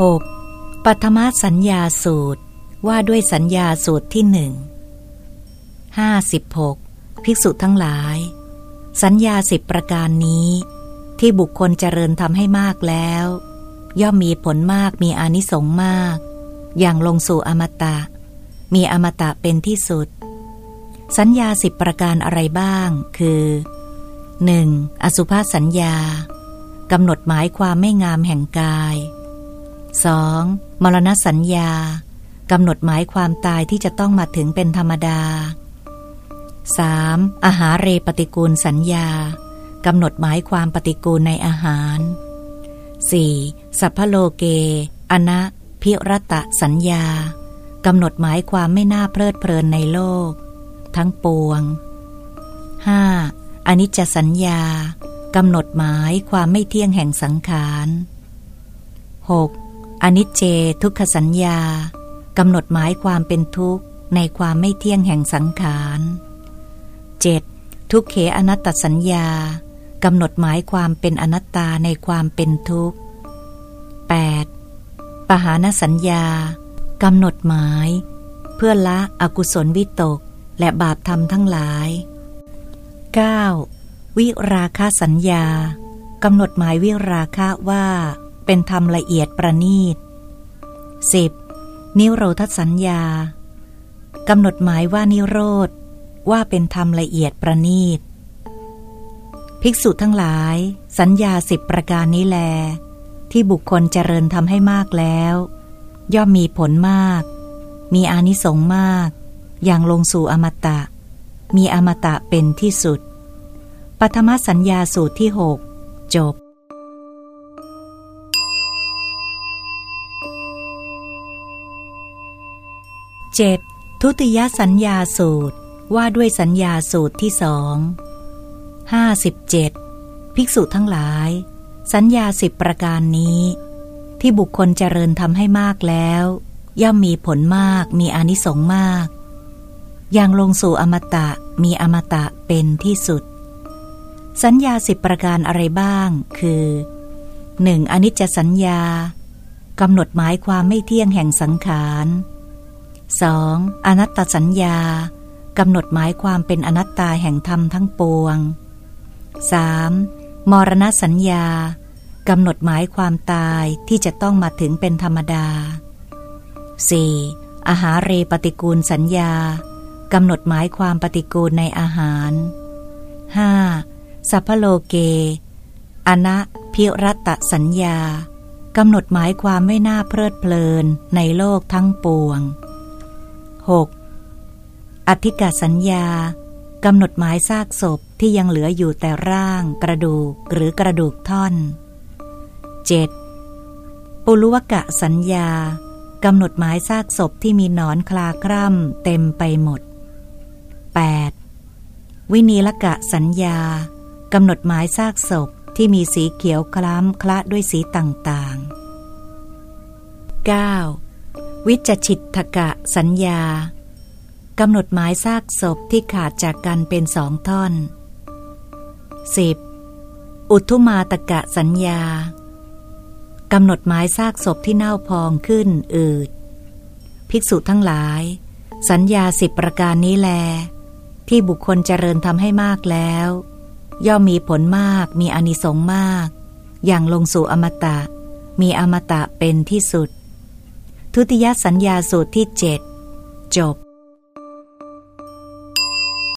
6. ปัทมสัญญาสูตรว่าด้วยสัญญาสูตรที่หนึ่งห้าสิบหกภิกษุทั้งหลาย สัญญาสิบประการนี้ ที่บุคคลเจริญทำให้มากแล้ว ย่อมมีผลมากมีอานิสงส์มาก อย่างลงสู่อมตะ มีอมตะเป็นที่สุด สัญญาสิบประการอะไรบ้าง คือ 1. อสุภาสัญญากำหนดหมายความไม่งามแห่งกาย 2. มรณสัญญากำหนดหมายความตายที่จะต้องมาถึงเป็นธรรมดา 3. อาหารเรปฏิกูลสัญญากำหนดหมายความปฏิกูลในอาหาร 4. สัพพโลเก อนะพิรตะสัญญากำหนดหมายความไม่น่าเพลิดเพลินในโลก ทั้งปวง 5. อนิจจสัญญากำหนดหมายความไม่เที่ยงแห่งสังขาร 6. อนิจเจทุกขสัญญากำหนดหมายความเป็นทุกข์ในความไม่เที่ยงแห่งสังขาร 7. ทุกเขอนัตตสัญญากำหนดหมายความเป็นอนัตตาในความเป็นทุกข์ 8. ปหานสัญญากำหนดหมาย เพื่อละอกุศลวิตกและบาปธรรมทั้งหลาย 9. วิราคาสัญญากำหนดหมายวิราคะว่า เป็นธรรมละเอียดประณีต 10. นิโรธสัญญากำหนดหมายว่านิโรธ ว่าเป็นธรรมละเอียดประณีต ภิกษุทั้งหลาย สัญญาสิบประการนี้แล ที่บุคคลเจริญทำให้มากแล้ว ย่อมมีผลมาก มีอานิสงส์มาก อย่างลงสู่อมตะ มีอมตะเป็นที่สุดปัทมสัญญาสูตรที่หกจบ 7. ทุติยสัญญาสูตรว่าด้วยสัญญาสูตรที่สองห้าสิบเจ็ดภิกษุทั้งหลาย สัญญาสิบประการนี้ ที่บุคคลเจริญทำให้มากแล้ว ย่อมมีผลมากมีอนิสงส์มาก อย่างลงสู่อมตะมีอมตะเป็นที่สุด สัญญาสิบประการอะไรบ้าง คือ 1. อนิจจสัญญากำหนดหมายความไม่เที่ยงแห่งสังขาร 2. อนัตตสัญญากำหนดหมายความเป็นอนัตตาแห่งธรรมทั้งปวง 3. มรณสัญญากำหนดหมายความตายที่จะต้องมาถึงเป็นธรรมดา 4. อาหารเรปฏิกูลสัญญากำหนดหมายความปฏิกูลในอาหาร 5. สัพพโลเก อนะพิรัตสัญญากำหนดหมายความไม่น่าเพลิดเพลินในโลกทั้งปวง 6. อธิกาสัญญากำหนดหมายซากศพที่ยังเหลืออยู่แต่ร่าง กระดูกหรือกระดูกท่อน 7. ปุลุวกะสัญญากำหนดหมายซากศพที่มีหนอนคลาคร่ำเต็มไปหมด 8. วินีลกะสัญญากำหนดหมายซากศพที่มีสีเขียวคล้ำคละด้วยสีต่างๆ 9. วิจฉิตทกะสัญญากำหนดหมายซากศพที่ขาดจากกันเป็นสองท่อน 10. อุทุมาตกะสัญญากำหนดหมายซากศพที่เน่าพองขึ้นอืด ภิกษุทั้งหลาย สัญญาสิบประการนี้แล ที่บุคคลเจริญทำให้มากแล้ว ย่อมมีผลมากมีอนิสงส์มาก อย่างลงสู่อมตะ มีอมตะเป็นที่สุด ทุติยสัญญาสูตรที่เจ็ดจบ